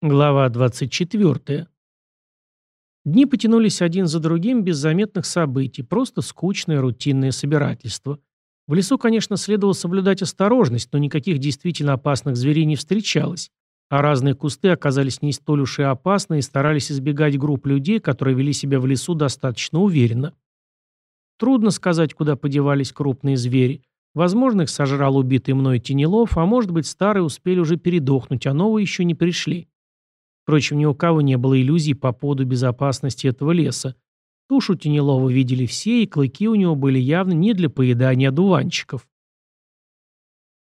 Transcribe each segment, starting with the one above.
Глава 24. Дни потянулись один за другим без заметных событий, просто скучное рутинное собирательство. В лесу, конечно, следовало соблюдать осторожность, но никаких действительно опасных зверей не встречалось, а разные кусты оказались не столь уж и опасны и старались избегать групп людей, которые вели себя в лесу достаточно уверенно. Трудно сказать, куда подевались крупные звери. Возможно, их сожрал убитый мной Тенелов, а может быть, старые успели уже передохнуть, а новые еще не пришли. Впрочем, ни у кого не было иллюзий по поводу безопасности этого леса. Тушу Тенелова видели все, и клыки у него были явно не для поедания одуванчиков.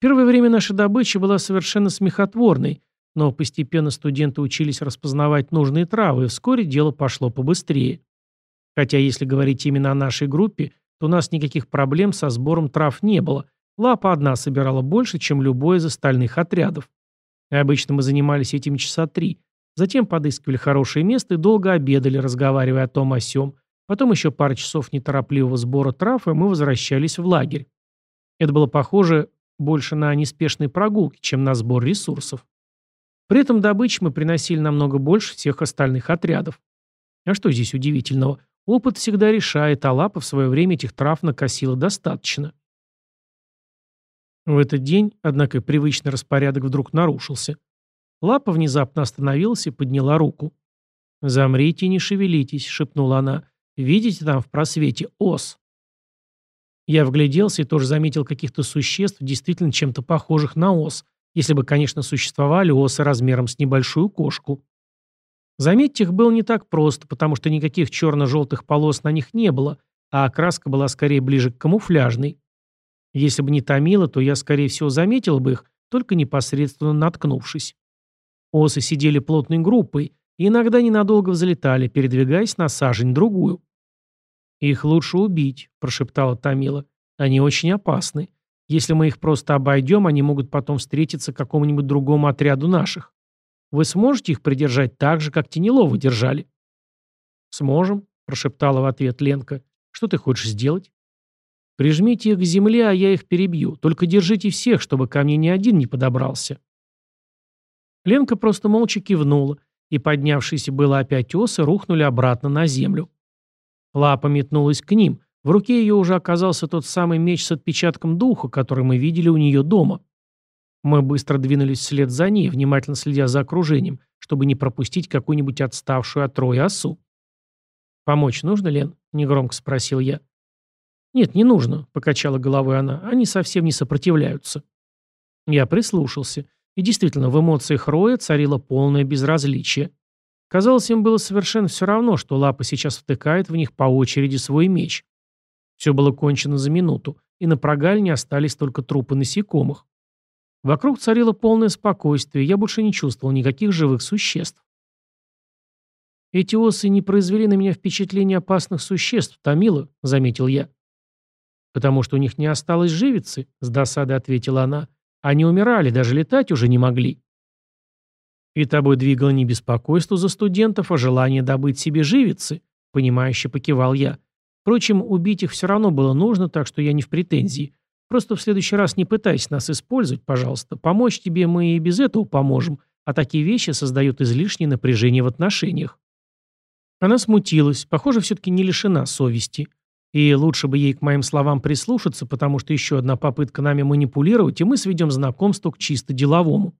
Первое время наша добыча была совершенно смехотворной, но постепенно студенты учились распознавать нужные травы, и вскоре дело пошло побыстрее. Хотя, если говорить именно о нашей группе, то у нас никаких проблем со сбором трав не было. Лапа одна собирала больше, чем любой из остальных отрядов. И обычно мы занимались этим часа три, Затем подыскивали хорошее место и долго обедали, разговаривая о том о сём. Потом еще пару часов неторопливого сбора трав, и мы возвращались в лагерь. Это было похоже больше на неспешные прогулки, чем на сбор ресурсов. При этом добычи мы приносили намного больше всех остальных отрядов. А что здесь удивительного? Опыт всегда решает, а лапа в свое время этих трав накосила достаточно. В этот день, однако, привычный распорядок вдруг нарушился. Лапа внезапно остановилась и подняла руку. «Замрите не шевелитесь», — шепнула она. «Видите там в просвете ос?» Я вгляделся и тоже заметил каких-то существ, действительно чем-то похожих на ос, если бы, конечно, существовали осы размером с небольшую кошку. Заметить их было не так просто, потому что никаких черно-желтых полос на них не было, а окраска была скорее ближе к камуфляжной. Если бы не томило, то я, скорее всего, заметил бы их, только непосредственно наткнувшись. Осы сидели плотной группой и иногда ненадолго взлетали, передвигаясь на сажень-другую. «Их лучше убить», – прошептала Томила. «Они очень опасны. Если мы их просто обойдем, они могут потом встретиться какому-нибудь другому отряду наших. Вы сможете их придержать так же, как Тенелова держали?» «Сможем», – прошептала в ответ Ленка. «Что ты хочешь сделать?» «Прижмите их к земле, а я их перебью. Только держите всех, чтобы ко мне ни один не подобрался». Ленка просто молча кивнула, и поднявшиеся было опять осы рухнули обратно на землю. Лапа метнулась к ним. В руке ее уже оказался тот самый меч с отпечатком духа, который мы видели у нее дома. Мы быстро двинулись вслед за ней, внимательно следя за окружением, чтобы не пропустить какую-нибудь отставшую от роя осу. «Помочь нужно, Лен?» — негромко спросил я. «Нет, не нужно», — покачала головой она. «Они совсем не сопротивляются». Я прислушался. И действительно, в эмоциях Роя царило полное безразличие. Казалось, им было совершенно все равно, что Лапа сейчас втыкает в них по очереди свой меч. Все было кончено за минуту, и на прогальне остались только трупы насекомых. Вокруг царило полное спокойствие, я больше не чувствовал никаких живых существ. «Эти осы не произвели на меня впечатление опасных существ, Томила», — заметил я. «Потому что у них не осталось живицы», — с досадой ответила она. Они умирали, даже летать уже не могли. И тобой двигало не беспокойство за студентов, а желание добыть себе живицы, понимающе покивал я. Впрочем, убить их все равно было нужно, так что я не в претензии. Просто в следующий раз не пытайся нас использовать, пожалуйста. Помочь тебе мы и без этого поможем, а такие вещи создают излишнее напряжение в отношениях. Она смутилась, похоже, все-таки не лишена совести. И лучше бы ей к моим словам прислушаться, потому что еще одна попытка нами манипулировать, и мы сведем знакомство к чисто деловому.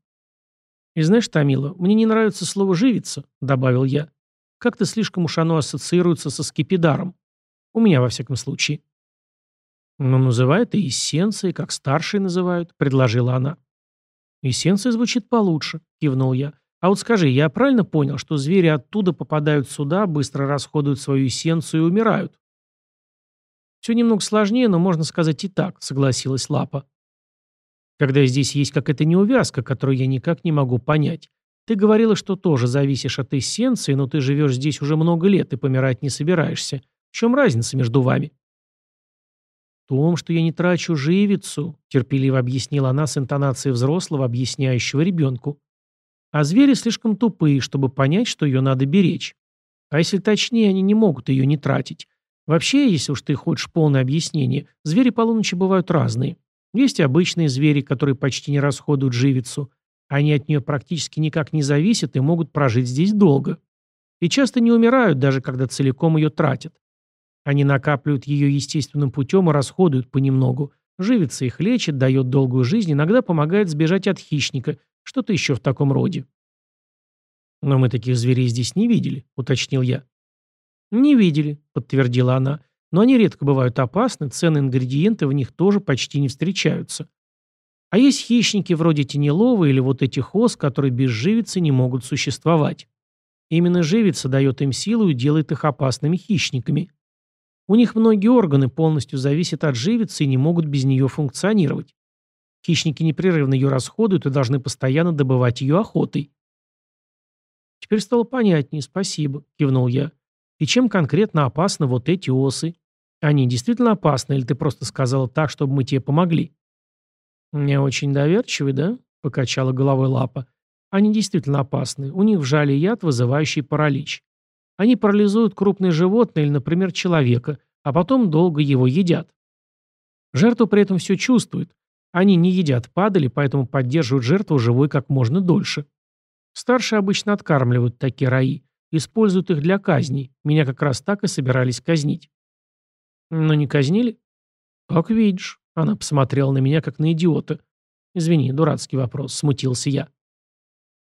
«И знаешь, Томила, мне не нравится слово «живица», — добавил я. Как-то слишком уж оно ассоциируется со скипидаром. У меня, во всяком случае. «Ну, называют и эссенцией, как старшие называют», — предложила она. «Эссенция звучит получше», — кивнул я. «А вот скажи, я правильно понял, что звери оттуда попадают сюда, быстро расходуют свою эссенцию и умирают?» «Все немного сложнее, но можно сказать и так», — согласилась Лапа. «Когда здесь есть какая-то неувязка, которую я никак не могу понять. Ты говорила, что тоже зависишь от эссенции, но ты живешь здесь уже много лет и помирать не собираешься. В чем разница между вами?» «В том, что я не трачу живицу», — терпеливо объяснила она с интонацией взрослого, объясняющего ребенку. «А звери слишком тупые, чтобы понять, что ее надо беречь. А если точнее, они не могут ее не тратить. Вообще, если уж ты хочешь полное объяснение, звери полуночи бывают разные. Есть обычные звери, которые почти не расходуют живицу. Они от нее практически никак не зависят и могут прожить здесь долго. И часто не умирают, даже когда целиком ее тратят. Они накапливают ее естественным путем и расходуют понемногу. Живится их лечит, дает долгую жизнь, иногда помогает сбежать от хищника, что-то еще в таком роде. «Но мы таких зверей здесь не видели», — уточнил я. «Не видели», — подтвердила она. «Но они редко бывают опасны, ценные ингредиенты в них тоже почти не встречаются. А есть хищники вроде тенелова или вот этих ос, которые без живицы не могут существовать. Именно живица дает им силу и делает их опасными хищниками. У них многие органы полностью зависят от живицы и не могут без нее функционировать. Хищники непрерывно ее расходуют и должны постоянно добывать ее охотой. «Теперь стало понятнее, спасибо», — кивнул я. «И чем конкретно опасны вот эти осы? Они действительно опасны, или ты просто сказала так, чтобы мы тебе помогли?» «Не очень доверчивый, да?» — покачала головой лапа. «Они действительно опасны. У них в жале яд, вызывающий паралич. Они парализуют крупные животные или, например, человека, а потом долго его едят. Жертва при этом все чувствует. Они не едят падали, поэтому поддерживают жертву живой как можно дольше. Старшие обычно откармливают такие раи, используют их для казней. Меня как раз так и собирались казнить. Но не казнили? Как видишь. Она посмотрела на меня, как на идиота. Извини, дурацкий вопрос, смутился я.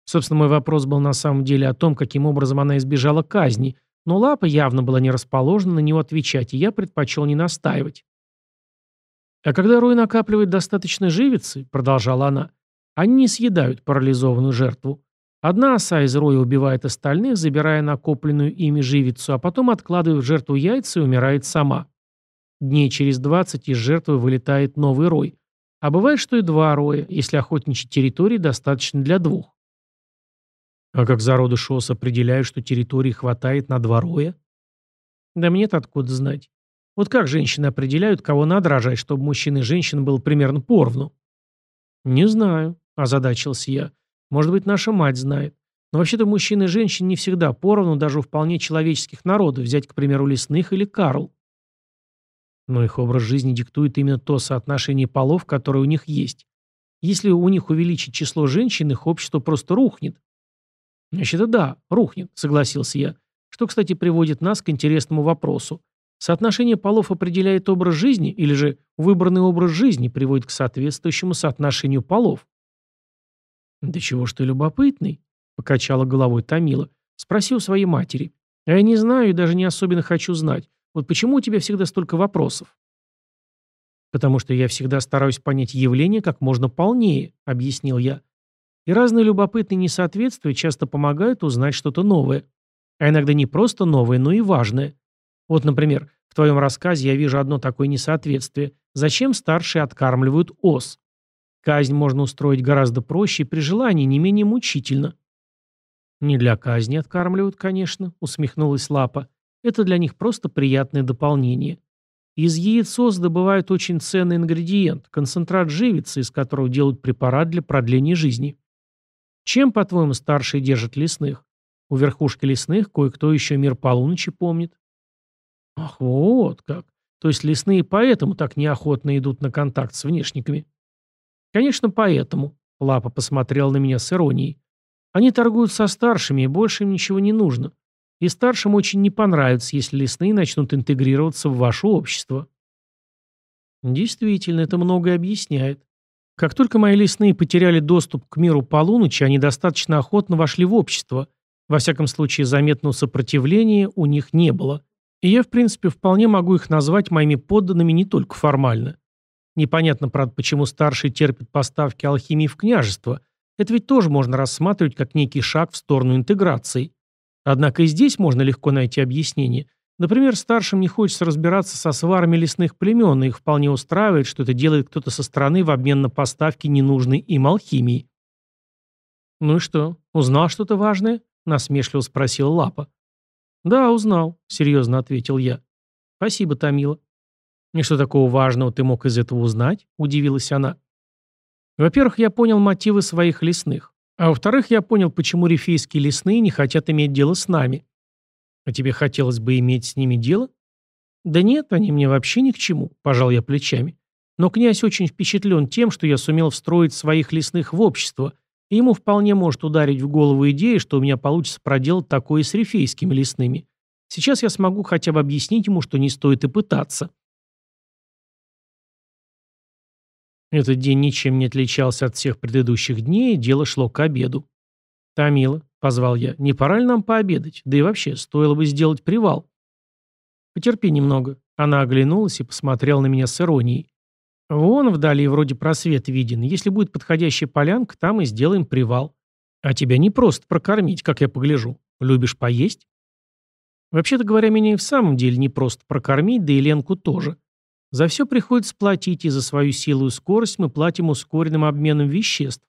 Собственно, мой вопрос был на самом деле о том, каким образом она избежала казни, но Лапа явно была не расположена на него отвечать, и я предпочел не настаивать. А когда Рой накапливает достаточно живицы, продолжала она, они не съедают парализованную жертву. Одна оса из роя убивает остальных, забирая накопленную ими живицу, а потом откладывает в жертву яйца и умирает сама. Дней через 20 из жертвы вылетает новый рой. А бывает, что и два роя, если охотничьей территории достаточно для двух. А как зародыш ос определяют, что территории хватает на два роя? Да мне-то откуда знать. Вот как женщины определяют, кого надо рожать, чтобы мужчин и женщин было примерно поровну? Не знаю, озадачился я. Может быть, наша мать знает. Но вообще-то мужчин и женщин не всегда поровну даже у вполне человеческих народов, взять, к примеру, лесных или Карл. Но их образ жизни диктует именно то соотношение полов, которое у них есть. Если у них увеличить число женщин, их общество просто рухнет. Значит, да, рухнет, согласился я. Что, кстати, приводит нас к интересному вопросу. Соотношение полов определяет образ жизни, или же выбранный образ жизни приводит к соответствующему соотношению полов? «Да чего ж ты любопытный?» — покачала головой Томила. «Спроси у своей матери. А я не знаю и даже не особенно хочу знать. Вот почему у тебя всегда столько вопросов? Потому что я всегда стараюсь понять явление как можно полнее, объяснил я. И разные любопытные несоответствия часто помогают узнать что-то новое. А иногда не просто новое, но и важное. Вот, например, в твоем рассказе я вижу одно такое несоответствие. Зачем старшие откармливают ос? Казнь можно устроить гораздо проще и при желании не менее мучительно. «Не для казни откармливают, конечно», — усмехнулась Лапа. Это для них просто приятное дополнение. Из яиц ос добывают очень ценный ингредиент – концентрат живицы, из которого делают препарат для продления жизни. Чем, по-твоему, старшие держат лесных? У верхушки лесных кое-кто еще мир полуночи помнит. Ах, вот как. То есть лесные поэтому так неохотно идут на контакт с внешниками. Конечно, поэтому. Лапа посмотрел на меня с иронией. Они торгуют со старшими, и больше им ничего не нужно. И старшим очень не понравится, если лесные начнут интегрироваться в ваше общество. Действительно, это многое объясняет. Как только мои лесные потеряли доступ к миру полуночи, они достаточно охотно вошли в общество. Во всяком случае, заметного сопротивления у них не было. И я, в принципе, вполне могу их назвать моими подданными не только формально. Непонятно, правда, почему старшие терпят поставки алхимии в княжество. Это ведь тоже можно рассматривать как некий шаг в сторону интеграции. Однако и здесь можно легко найти объяснение. Например, старшим не хочется разбираться со сварами лесных племен, и их вполне устраивает, что это делает кто-то со стороны в обмен на поставки ненужной им алхимии. «Ну и что, узнал что-то важное?» – насмешливо спросил Лапа. «Да, узнал», – серьезно ответил я. «Спасибо, Томила». «И что такого важного ты мог из этого узнать?» – удивилась она. «Во-первых, я понял мотивы своих лесных. А во-вторых, я понял, почему рифейские лесные не хотят иметь дело с нами. А тебе хотелось бы иметь с ними дело? Да нет, они мне вообще ни к чему, пожал я плечами. Но князь очень впечатлен тем, что я сумел встроить своих лесных в общество, И ему вполне может ударить в голову идея, что у меня получится проделать такое с рифейскими лесными. Сейчас я смогу хотя бы объяснить ему, что не стоит и пытаться. Этот день ничем не отличался от всех предыдущих дней, дело шло к обеду. «Томила», — позвал я, — «не пора ли нам пообедать? Да и вообще, стоило бы сделать привал». «Потерпи немного». Она оглянулась и посмотрела на меня с иронией. «Вон вдали вроде просвет виден. Если будет подходящая полянка, там и сделаем привал. А тебя не просто прокормить, как я погляжу. Любишь поесть?» Вообще-то говоря, меня и в самом деле не просто прокормить, да и Ленку тоже. За все приходится платить, и за свою силу и скорость мы платим ускоренным обменом веществ.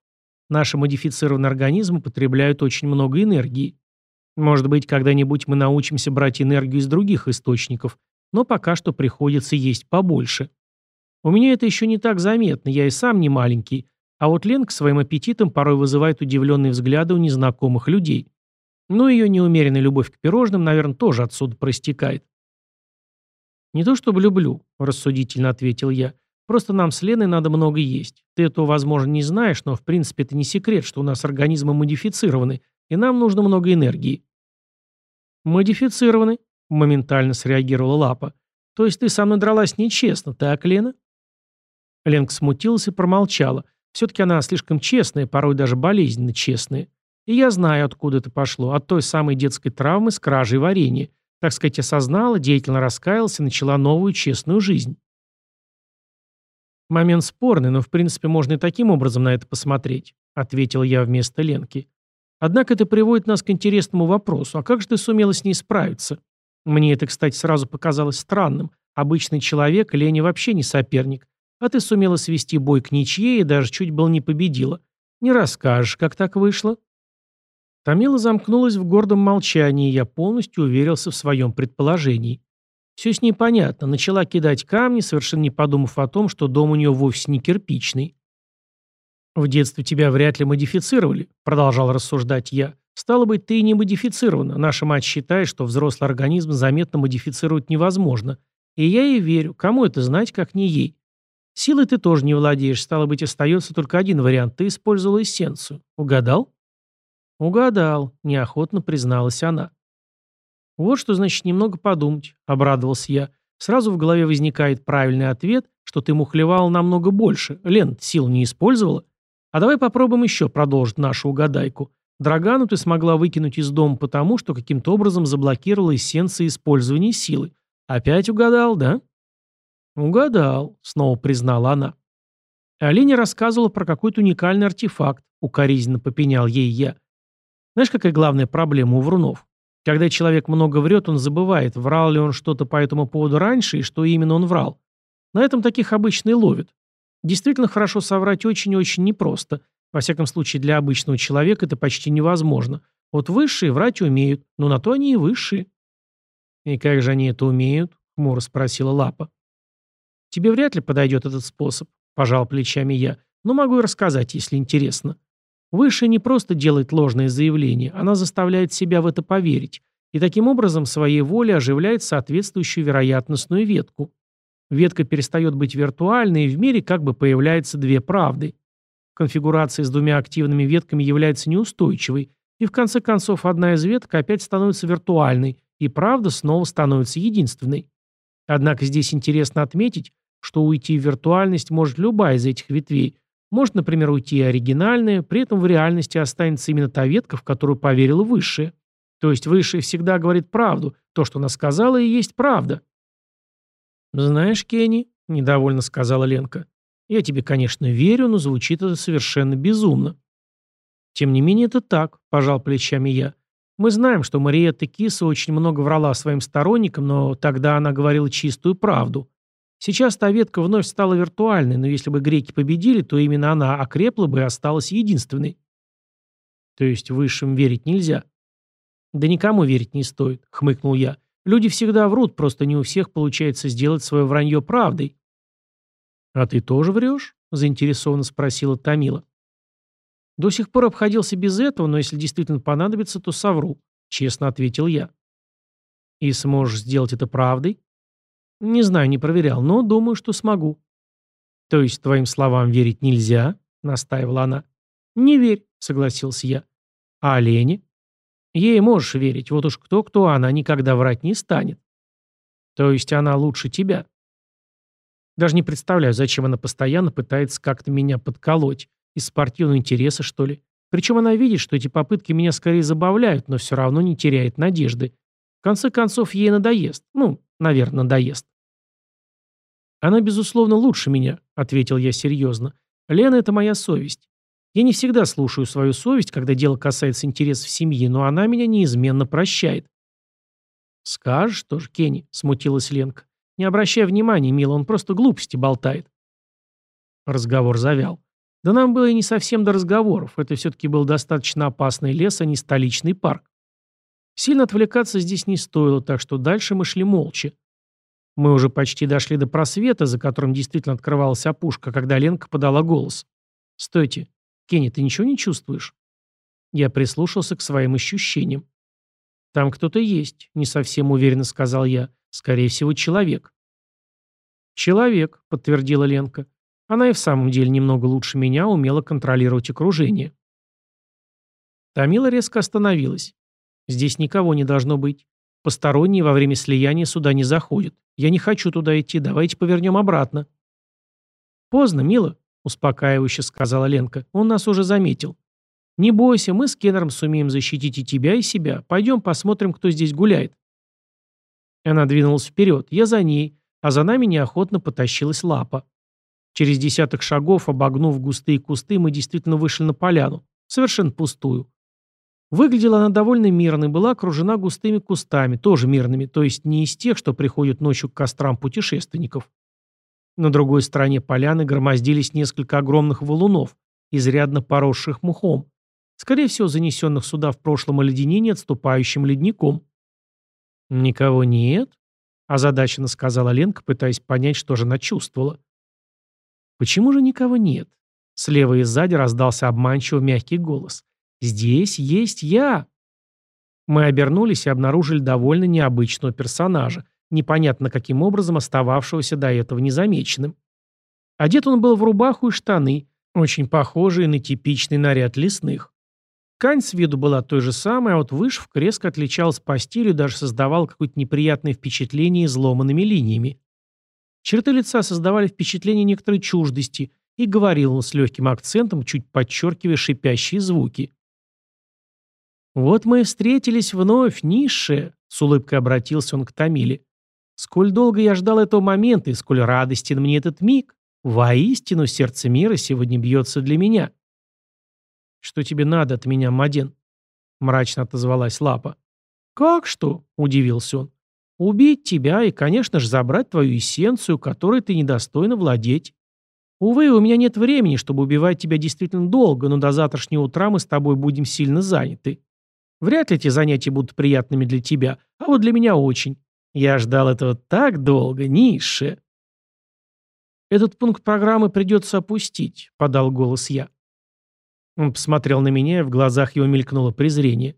Наши модифицированные организмы потребляют очень много энергии. Может быть, когда-нибудь мы научимся брать энергию из других источников, но пока что приходится есть побольше. У меня это еще не так заметно, я и сам не маленький, а вот Ленка своим аппетитом порой вызывает удивленные взгляды у незнакомых людей. Но ее неумеренная любовь к пирожным, наверное, тоже отсюда проистекает. «Не то чтобы люблю», – рассудительно ответил я. «Просто нам с Леной надо много есть. Ты этого, возможно, не знаешь, но в принципе это не секрет, что у нас организмы модифицированы, и нам нужно много энергии». «Модифицированы», – моментально среагировала Лапа. «То есть ты со мной дралась нечестно, так, Лена?» Ленка смутилась и промолчала. Все-таки она слишком честная, порой даже болезненно честная. И я знаю, откуда это пошло. От той самой детской травмы с кражей варенья так сказать, осознала, деятельно раскаялась и начала новую честную жизнь. Момент спорный, но в принципе можно и таким образом на это посмотреть, ответил я вместо Ленки. Однако это приводит нас к интересному вопросу. А как же ты сумела с ней справиться? Мне это, кстати, сразу показалось странным. Обычный человек Лене вообще не соперник. А ты сумела свести бой к ничьей и даже чуть было не победила. Не расскажешь, как так вышло? Тамила замкнулась в гордом молчании, и я полностью уверился в своем предположении. Все с ней понятно. Начала кидать камни, совершенно не подумав о том, что дом у нее вовсе не кирпичный. «В детстве тебя вряд ли модифицировали», — продолжал рассуждать я. «Стало быть, ты не модифицирована. Наша мать считает, что взрослый организм заметно модифицировать невозможно. И я ей верю. Кому это знать, как не ей? Силой ты тоже не владеешь. Стало быть, остается только один вариант. Ты использовала эссенцию. Угадал?» «Угадал», — неохотно призналась она. «Вот что значит немного подумать», — обрадовался я. Сразу в голове возникает правильный ответ, что ты мухлевал намного больше. Лен, сил не использовала? А давай попробуем еще продолжить нашу угадайку. Драгану ты смогла выкинуть из дома потому, что каким-то образом заблокировала эссенции использования силы. Опять угадал, да? Угадал, снова признала она. Алине рассказывала про какой-то уникальный артефакт, укоризненно попенял ей я. Знаешь, какая главная проблема у врунов? Когда человек много врет, он забывает, врал ли он что-то по этому поводу раньше и что именно он врал. На этом таких обычно и ловят. Действительно хорошо соврать очень-очень непросто. Во всяком случае, для обычного человека это почти невозможно. Вот высшие врать умеют, но на то они и высшие. «И как же они это умеют?» — хмуро спросила Лапа. «Тебе вряд ли подойдет этот способ», — пожал плечами я, «но могу и рассказать, если интересно. Выше не просто делает ложное заявление, она заставляет себя в это поверить, и таким образом своей волей оживляет соответствующую вероятностную ветку. Ветка перестает быть виртуальной, и в мире как бы появляются две правды. Конфигурация с двумя активными ветками является неустойчивой, и в конце концов одна из веток опять становится виртуальной, и правда снова становится единственной. Однако здесь интересно отметить, что уйти в виртуальность может любая из этих ветвей, может, например, уйти и оригинальная, при этом в реальности останется именно та ветка, в которую поверила высшая. То есть высшая всегда говорит правду, то, что она сказала, и есть правда. «Знаешь, Кенни», — недовольно сказала Ленка, — «я тебе, конечно, верю, но звучит это совершенно безумно». «Тем не менее, это так», — пожал плечами я. «Мы знаем, что Мариетта Киса очень много врала своим сторонникам, но тогда она говорила чистую правду. Сейчас та ветка вновь стала виртуальной, но если бы греки победили, то именно она окрепла бы и осталась единственной. То есть высшим верить нельзя? Да никому верить не стоит, хмыкнул я. Люди всегда врут, просто не у всех получается сделать свое вранье правдой. А ты тоже врешь? Заинтересованно спросила Тамила. До сих пор обходился без этого, но если действительно понадобится, то совру, честно ответил я. И сможешь сделать это правдой? Не знаю, не проверял, но думаю, что смогу. То есть твоим словам верить нельзя? Настаивала она. Не верь, согласился я. А Лене? Ей можешь верить, вот уж кто-кто, она никогда врать не станет. То есть она лучше тебя. Даже не представляю, зачем она постоянно пытается как-то меня подколоть. Из спортивного интереса, что ли? Причем она видит, что эти попытки меня скорее забавляют, но все равно не теряет надежды. В конце концов, ей надоест. Ну, наверное, надоест. «Она, безусловно, лучше меня», — ответил я серьезно. «Лена — это моя совесть. Я не всегда слушаю свою совесть, когда дело касается интересов семьи, но она меня неизменно прощает». «Скажешь тоже, Кенни», — смутилась Ленка. «Не обращай внимания, мила, он просто глупости болтает». Разговор завял. Да нам было и не совсем до разговоров. Это все-таки был достаточно опасный лес, а не столичный парк. Сильно отвлекаться здесь не стоило, так что дальше мы шли молча. Мы уже почти дошли до просвета, за которым действительно открывалась опушка, когда Ленка подала голос. «Стойте. Кенни, ты ничего не чувствуешь?» Я прислушался к своим ощущениям. «Там кто-то есть», — не совсем уверенно сказал я. «Скорее всего, человек». «Человек», — подтвердила Ленка. Она и в самом деле немного лучше меня умела контролировать окружение. Тамила резко остановилась. «Здесь никого не должно быть. Посторонние во время слияния сюда не заходят. Я не хочу туда идти, давайте повернем обратно». «Поздно, мило», — успокаивающе сказала Ленка. «Он нас уже заметил. Не бойся, мы с Кеннером сумеем защитить и тебя, и себя. Пойдем посмотрим, кто здесь гуляет». Она двинулась вперед, я за ней, а за нами неохотно потащилась лапа. Через десяток шагов, обогнув густые кусты, мы действительно вышли на поляну, совершенно пустую. Выглядела она довольно мирно и была окружена густыми кустами, тоже мирными, то есть не из тех, что приходят ночью к кострам путешественников. На другой стороне поляны громоздились несколько огромных валунов, изрядно поросших мухом, скорее всего, занесенных сюда в прошлом оледенении отступающим ледником. «Никого нет?» – озадаченно сказала Ленка, пытаясь понять, что же она чувствовала. «Почему же никого нет?» Слева и сзади раздался обманчиво мягкий голос. Здесь есть я. Мы обернулись и обнаружили довольно необычного персонажа, непонятно каким образом остававшегося до этого незамеченным. Одет он был в рубаху и штаны, очень похожие на типичный наряд лесных. Ткань с виду была той же самой, а вот вышивка резко отличалась по стилю и даже создавала какое-то неприятное впечатление изломанными линиями. Черты лица создавали впечатление некоторой чуждости, и говорил он с легким акцентом, чуть подчеркивая шипящие звуки. «Вот мы и встретились вновь, низшие», — с улыбкой обратился он к Тамиле. «Сколь долго я ждал этого момента, и сколь радостен мне этот миг. Воистину, сердце мира сегодня бьется для меня». «Что тебе надо от меня, Маден?» — мрачно отозвалась Лапа. «Как что?» — удивился он. «Убить тебя и, конечно же, забрать твою эссенцию, которой ты недостойна владеть. Увы, у меня нет времени, чтобы убивать тебя действительно долго, но до завтрашнего утра мы с тобой будем сильно заняты. Вряд ли эти занятия будут приятными для тебя, а вот для меня очень. Я ждал этого так долго, низше. Этот пункт программы придется опустить, подал голос я. Он посмотрел на меня, и в глазах его мелькнуло презрение.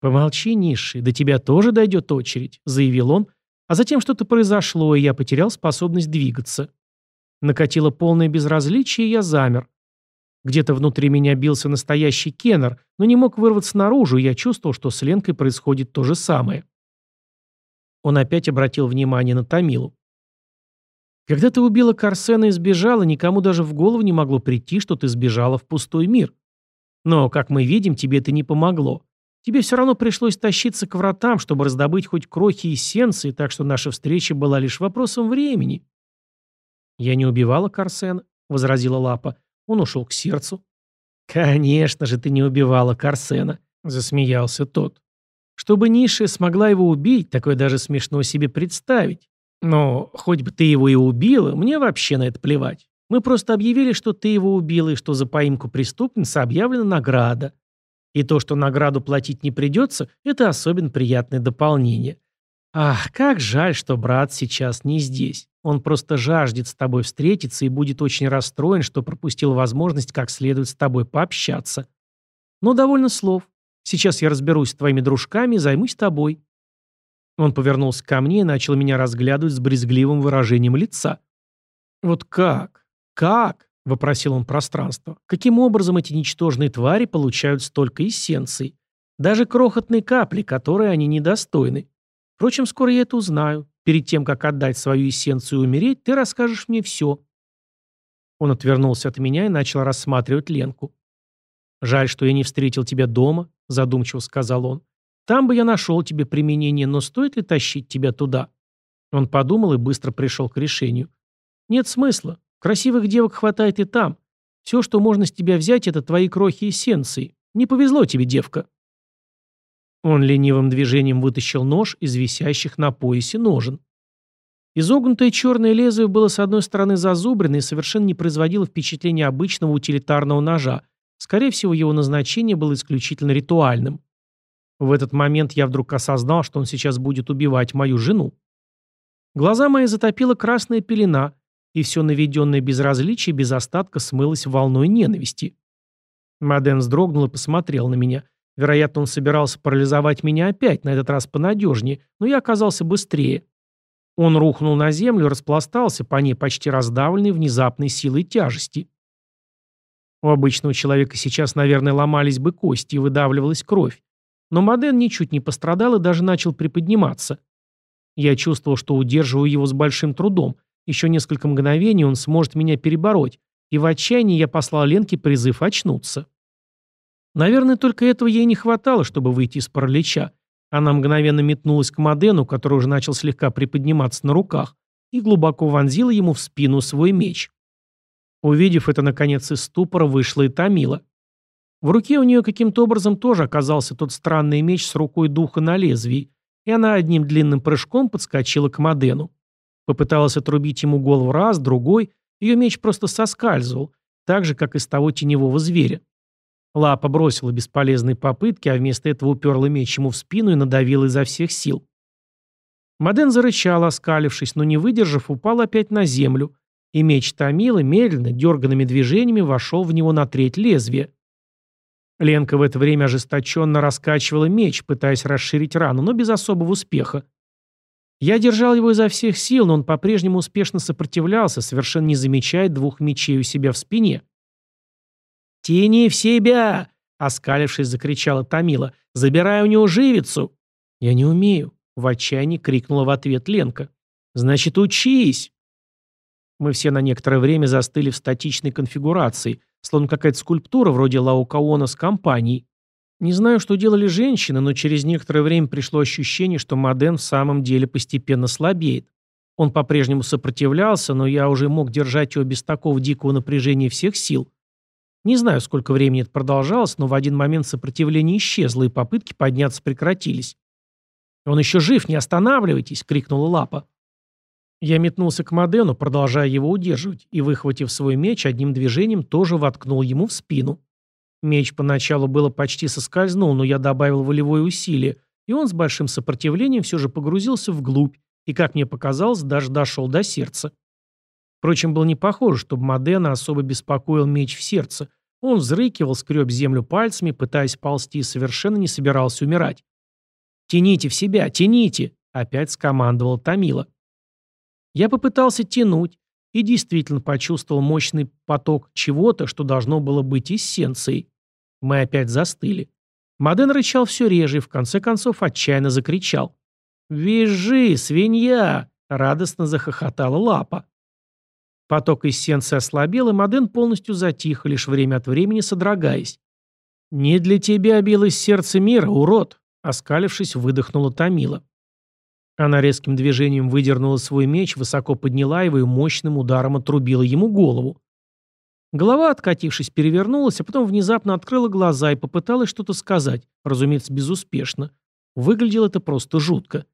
«Помолчи, низший, до тебя тоже дойдет очередь», — заявил он, а затем что-то произошло, и я потерял способность двигаться. Накатило полное безразличие, и я замер. Где-то внутри меня бился настоящий Кеннер, но не мог вырваться наружу, и я чувствовал, что с Ленкой происходит то же самое. Он опять обратил внимание на Томилу. «Когда ты убила Карсена и сбежала, никому даже в голову не могло прийти, что ты сбежала в пустой мир. Но, как мы видим, тебе это не помогло. Тебе все равно пришлось тащиться к вратам, чтобы раздобыть хоть крохи и эссенции, так что наша встреча была лишь вопросом времени». «Я не убивала Карсена», — возразила Лапа. Он ушел к сердцу. «Конечно же ты не убивала Карсена», — засмеялся тот. «Чтобы Ниша смогла его убить, такое даже смешно себе представить. Но хоть бы ты его и убила, мне вообще на это плевать. Мы просто объявили, что ты его убила, и что за поимку преступницы объявлена награда. И то, что награду платить не придется, это особенно приятное дополнение. Ах, как жаль, что брат сейчас не здесь. Он просто жаждет с тобой встретиться и будет очень расстроен, что пропустил возможность как следует с тобой пообщаться. Но довольно слов. Сейчас я разберусь с твоими дружками и займусь тобой. Он повернулся ко мне и начал меня разглядывать с брезгливым выражением лица. Вот как? Как? — вопросил он пространство. «Каким образом эти ничтожные твари получают столько эссенций? Даже крохотные капли, которые они недостойны. Впрочем, скоро я это узнаю. Перед тем, как отдать свою эссенцию и умереть, ты расскажешь мне все». Он отвернулся от меня и начал рассматривать Ленку. «Жаль, что я не встретил тебя дома», — задумчиво сказал он. «Там бы я нашел тебе применение, но стоит ли тащить тебя туда?» Он подумал и быстро пришел к решению. «Нет смысла. Красивых девок хватает и там. Все, что можно с тебя взять, это твои крохи эссенции. Не повезло тебе, девка». Он ленивым движением вытащил нож из висящих на поясе ножен. Изогнутое черное лезвие было с одной стороны зазубрено и совершенно не производило впечатления обычного утилитарного ножа. Скорее всего, его назначение было исключительно ритуальным. В этот момент я вдруг осознал, что он сейчас будет убивать мою жену. Глаза мои затопила красная пелена, и все наведенное безразличие без остатка смылось волной ненависти. Маден вздрогнул и посмотрел на меня. Вероятно, он собирался парализовать меня опять, на этот раз понадежнее, но я оказался быстрее. Он рухнул на землю и распластался по ней почти раздавленный внезапной силой тяжести. У обычного человека сейчас, наверное, ломались бы кости и выдавливалась кровь. Но Маден ничуть не пострадал и даже начал приподниматься. Я чувствовал, что удерживаю его с большим трудом. Еще несколько мгновений он сможет меня перебороть, и в отчаянии я послал Ленке призыв очнуться. Наверное, только этого ей не хватало, чтобы выйти из паралича. Она мгновенно метнулась к Мадену, который уже начал слегка приподниматься на руках, и глубоко вонзила ему в спину свой меч. Увидев это, наконец, из ступора вышла и Томила. В руке у нее каким-то образом тоже оказался тот странный меч с рукой духа на лезвии, и она одним длинным прыжком подскочила к Мадену. Попыталась отрубить ему голову раз, другой, ее меч просто соскальзывал, так же, как из того теневого зверя. Лапа бросила бесполезные попытки, а вместо этого уперла меч ему в спину и надавила изо всех сил. Маден зарычал, оскалившись, но не выдержав, упал опять на землю, и меч Томила медленно, дерганными движениями вошел в него на треть лезвия. Ленка в это время ожесточенно раскачивала меч, пытаясь расширить рану, но без особого успеха. Я держал его изо всех сил, но он по-прежнему успешно сопротивлялся, совершенно не замечая двух мечей у себя в спине. «Тяни в себя!» — оскалившись, закричала Томила. «Забирай у него живицу!» «Я не умею!» — в отчаянии крикнула в ответ Ленка. «Значит, учись!» Мы все на некоторое время застыли в статичной конфигурации, словно какая-то скульптура вроде Лаукаона с компанией. Не знаю, что делали женщины, но через некоторое время пришло ощущение, что Моден в самом деле постепенно слабеет. Он по-прежнему сопротивлялся, но я уже мог держать его без такого дикого напряжения всех сил. Не знаю, сколько времени это продолжалось, но в один момент сопротивление исчезло, и попытки подняться прекратились. «Он еще жив, не останавливайтесь!» — крикнула Лапа. Я метнулся к Модену, продолжая его удерживать, и, выхватив свой меч, одним движением тоже воткнул ему в спину. Меч поначалу было почти соскользнул, но я добавил волевое усилие, и он с большим сопротивлением все же погрузился вглубь, и, как мне показалось, даже дошел до сердца. Впрочем, было не похоже, чтобы Модена особо беспокоил меч в сердце. Он взрыкивал, скреб землю пальцами, пытаясь ползти, и совершенно не собирался умирать. «Тяните в себя, тяните!» — опять скомандовал Томила. Я попытался тянуть и действительно почувствовал мощный поток чего-то, что должно было быть эссенцией. Мы опять застыли. Моден рычал все реже и в конце концов отчаянно закричал. «Визжи, свинья!» — радостно захохотала лапа. Поток эссенции ослабел, и Моден полностью затих, лишь время от времени содрогаясь. «Не для тебя билось сердце мира, урод!» Оскалившись, выдохнула Томила. Она резким движением выдернула свой меч, высоко подняла его и мощным ударом отрубила ему голову. Голова, откатившись, перевернулась, а потом внезапно открыла глаза и попыталась что-то сказать, разумеется, безуспешно. Выглядело это просто жутко.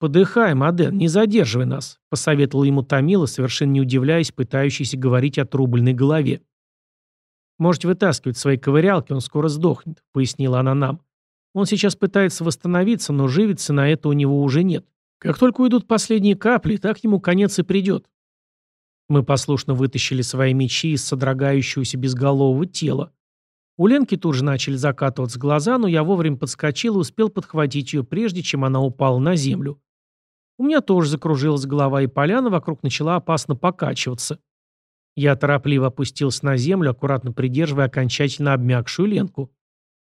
«Подыхай, Маден, не задерживай нас», — посоветовал ему Томила, совершенно не удивляясь, пытающийся говорить о трубленной голове. «Можете вытаскивать свои ковырялки, он скоро сдохнет», — пояснила она нам. «Он сейчас пытается восстановиться, но живицы на это у него уже нет. Как только уйдут последние капли, так ему конец и придет». Мы послушно вытащили свои мечи из содрогающегося безголового тела. У Ленки тут же начали закатываться глаза, но я вовремя подскочил и успел подхватить ее, прежде чем она упала на землю. У меня тоже закружилась голова, и поляна вокруг начала опасно покачиваться. Я торопливо опустился на землю, аккуратно придерживая окончательно обмякшую Ленку.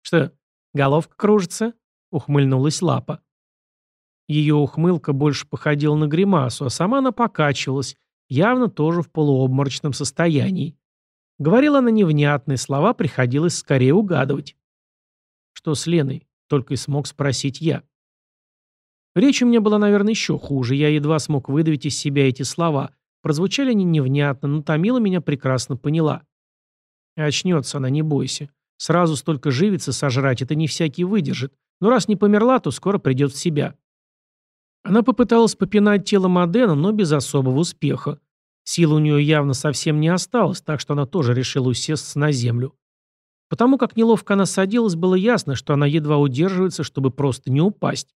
«Что, головка кружится?» — ухмыльнулась лапа. Ее ухмылка больше походила на гримасу, а сама она покачивалась, явно тоже в полуобморочном состоянии. Говорила она невнятные слова, приходилось скорее угадывать. «Что с Леной?» — только и смог спросить я. Речь у меня была, наверное, еще хуже. Я едва смог выдавить из себя эти слова. Прозвучали они невнятно, но Томила меня прекрасно поняла. очнется она, не бойся. Сразу столько живицы сожрать, это не всякий выдержит. Но раз не померла, то скоро придет в себя. Она попыталась попинать тело Модена, но без особого успеха. Силы у нее явно совсем не осталось, так что она тоже решила усесться на землю. Потому как неловко она садилась, было ясно, что она едва удерживается, чтобы просто не упасть.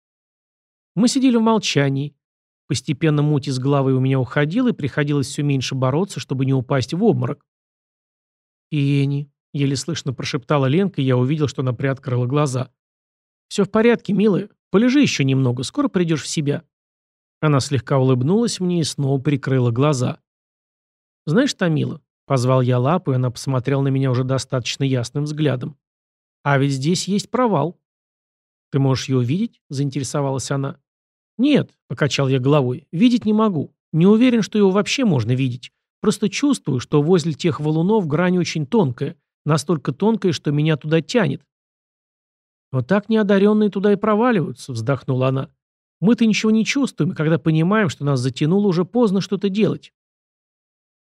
Мы сидели в молчании. Постепенно муть из головы у меня уходила, и приходилось все меньше бороться, чтобы не упасть в обморок. «Ени», — еле слышно прошептала Ленка, и я увидел, что она приоткрыла глаза. «Все в порядке, милая. Полежи еще немного, скоро придешь в себя». Она слегка улыбнулась мне и снова прикрыла глаза. «Знаешь, Томила», — позвал я лапу, и она посмотрела на меня уже достаточно ясным взглядом. «А ведь здесь есть провал». «Ты можешь ее видеть?» — заинтересовалась она. «Нет», — покачал я головой, — «видеть не могу. Не уверен, что его вообще можно видеть. Просто чувствую, что возле тех валунов грань очень тонкая, настолько тонкая, что меня туда тянет». «Вот так неодаренные туда и проваливаются», — вздохнула она. «Мы-то ничего не чувствуем, когда понимаем, что нас затянуло, уже поздно что-то делать».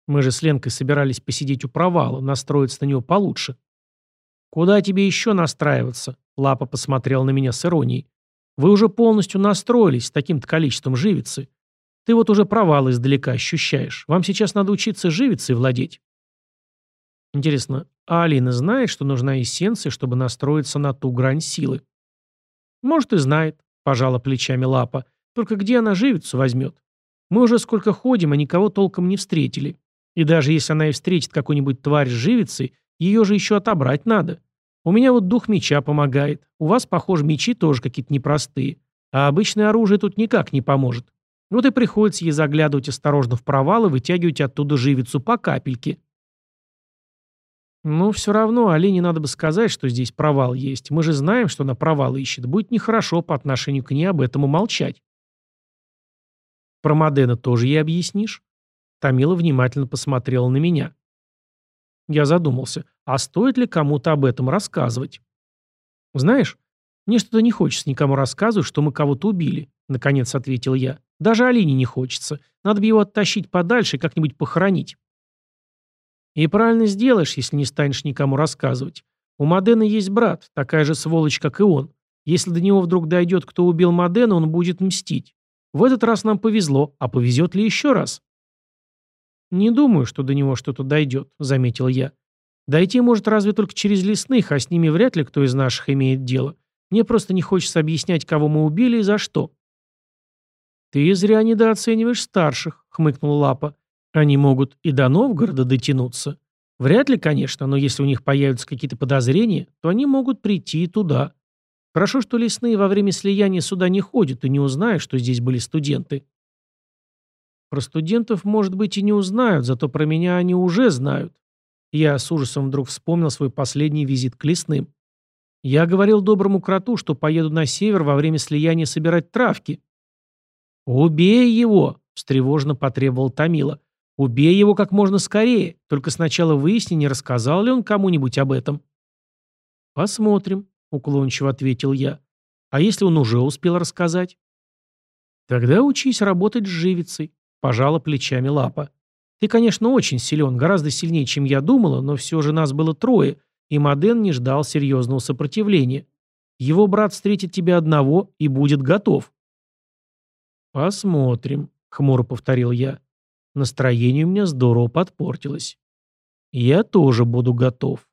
Мы же с Ленкой собирались посидеть у провала, настроиться на него получше. «Куда тебе еще настраиваться?» — Лапа посмотрел на меня с иронией. Вы уже полностью настроились с таким-то количеством живицы. Ты вот уже провал издалека ощущаешь. Вам сейчас надо учиться живицей владеть. Интересно, а Алина знает, что нужна эссенция, чтобы настроиться на ту грань силы? Может и знает, пожала плечами лапа. Только где она живицу возьмет? Мы уже сколько ходим, а никого толком не встретили. И даже если она и встретит какую-нибудь тварь с живицей, ее же еще отобрать надо. У меня вот дух меча помогает. У вас, похоже, мечи тоже какие-то непростые. А обычное оружие тут никак не поможет. Вот и приходится ей заглядывать осторожно в провал и вытягивать оттуда живицу по капельке. Ну, все равно Алине надо бы сказать, что здесь провал есть. Мы же знаем, что она провал ищет. Будет нехорошо по отношению к ней об этом умолчать. Про Модена тоже ей объяснишь? Тамила внимательно посмотрела на меня. Я задумался, а стоит ли кому-то об этом рассказывать? Знаешь, мне что-то не хочется никому рассказывать, что мы кого-то убили, наконец ответил я. Даже Алине не хочется. Надо бы его оттащить подальше и как-нибудь похоронить. И правильно сделаешь, если не станешь никому рассказывать. У Модена есть брат, такая же сволочь, как и он. Если до него вдруг дойдет, кто убил Модена, он будет мстить. В этот раз нам повезло, а повезет ли еще раз? «Не думаю, что до него что-то дойдет», — заметил я. «Дойти может разве только через лесных, а с ними вряд ли кто из наших имеет дело. Мне просто не хочется объяснять, кого мы убили и за что». «Ты зря недооцениваешь старших», — хмыкнул Лапа. «Они могут и до Новгорода дотянуться. Вряд ли, конечно, но если у них появятся какие-то подозрения, то они могут прийти и туда. Хорошо, что лесные во время слияния сюда не ходят и не узнают, что здесь были студенты». Про студентов, может быть, и не узнают, зато про меня они уже знают. Я с ужасом вдруг вспомнил свой последний визит к лесным. Я говорил доброму кроту, что поеду на север во время слияния собирать травки. «Убей его!» — встревоженно потребовал Томила. «Убей его как можно скорее, только сначала выясни, не рассказал ли он кому-нибудь об этом». «Посмотрим», — уклончиво ответил я. «А если он уже успел рассказать?» «Тогда учись работать с живицей. Пожала плечами лапа. Ты, конечно, очень силен, гораздо сильнее, чем я думала, но все же нас было трое, и Моден не ждал серьезного сопротивления. Его брат встретит тебя одного и будет готов. Посмотрим, хмуро повторил я. Настроение у меня здорово подпортилось. Я тоже буду готов.